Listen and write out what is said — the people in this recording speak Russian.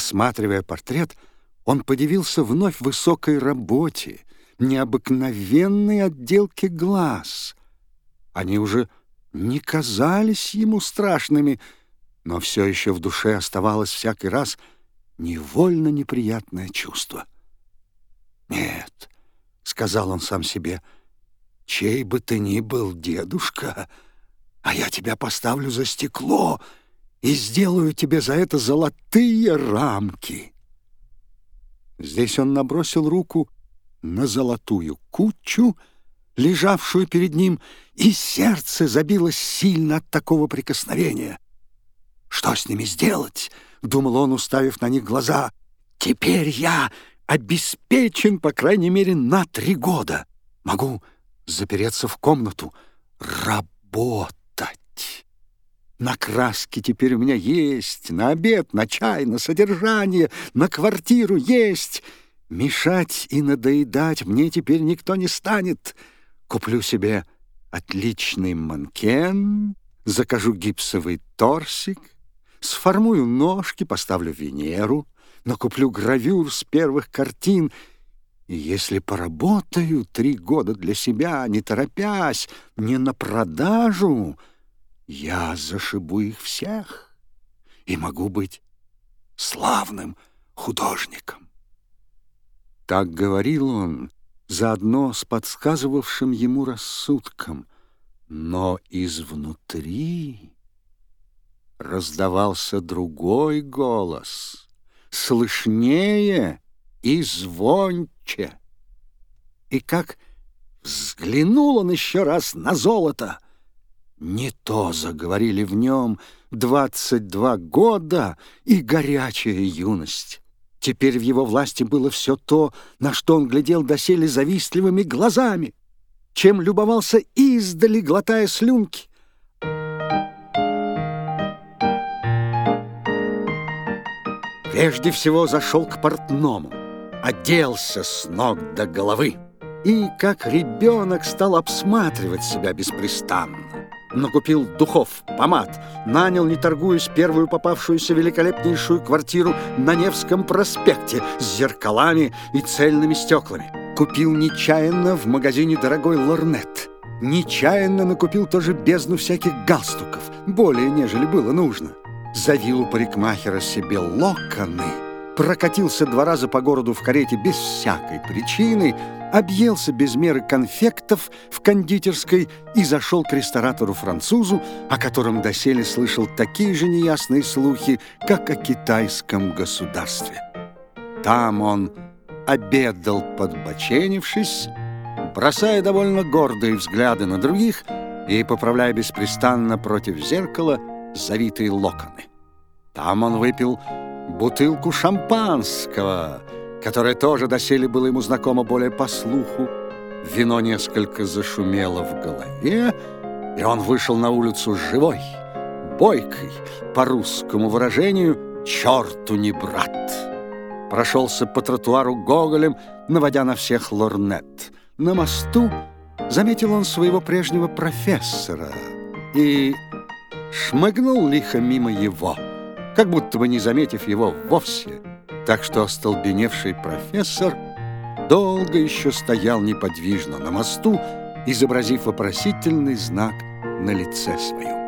Рассматривая портрет, он подивился вновь высокой работе, необыкновенной отделке глаз. Они уже не казались ему страшными, но все еще в душе оставалось всякий раз невольно неприятное чувство. «Нет», — сказал он сам себе, — «чей бы ты ни был, дедушка, а я тебя поставлю за стекло и сделаю тебе за это золотые рамки». Здесь он набросил руку на золотую кучу, лежавшую перед ним, и сердце забилось сильно от такого прикосновения. «Что с ними сделать?» — думал он, уставив на них глаза. «Теперь я обеспечен, по крайней мере, на три года. Могу запереться в комнату, работать. На краски теперь у меня есть, на обед, на чай, на содержание, на квартиру есть». Мешать и надоедать мне теперь никто не станет. Куплю себе отличный манкен, закажу гипсовый торсик, сформую ножки, поставлю Венеру, накуплю гравюр с первых картин — и если поработаю три года для себя, не торопясь, не на продажу, я зашибу их всех и могу быть славным художником. Так говорил он, заодно с подсказывавшим ему рассудком, но изнутри раздавался другой голос, слышнее и звонче. И как взглянул он еще раз на золото, не то заговорили в нем двадцать два года и горячая юность. Теперь в его власти было все то, на что он глядел доселе завистливыми глазами, чем любовался издали, глотая слюнки. Прежде всего зашел к портному, оделся с ног до головы и, как ребенок, стал обсматривать себя беспрестанно накупил духов, помад, нанял, не торгуясь, первую попавшуюся великолепнейшую квартиру на Невском проспекте с зеркалами и цельными стеклами. Купил нечаянно в магазине дорогой лорнет. Нечаянно накупил тоже бездну всяких галстуков, более, нежели было нужно. Завил у парикмахера себе локоны, прокатился два раза по городу в карете без всякой причины — объелся без меры конфектов в кондитерской и зашел к ресторатору-французу, о котором доселе слышал такие же неясные слухи, как о китайском государстве. Там он обедал, подбоченившись, бросая довольно гордые взгляды на других и поправляя беспрестанно против зеркала завитые локоны. Там он выпил бутылку шампанского — которое тоже доселе было ему знакомо более по слуху. Вино несколько зашумело в голове, и он вышел на улицу живой, бойкой, по русскому выражению «черту не брат». Прошелся по тротуару Гоголем, наводя на всех лорнет. На мосту заметил он своего прежнего профессора и шмыгнул лихо мимо его, как будто бы не заметив его вовсе – так что остолбеневший профессор долго еще стоял неподвижно на мосту, изобразив вопросительный знак на лице своем.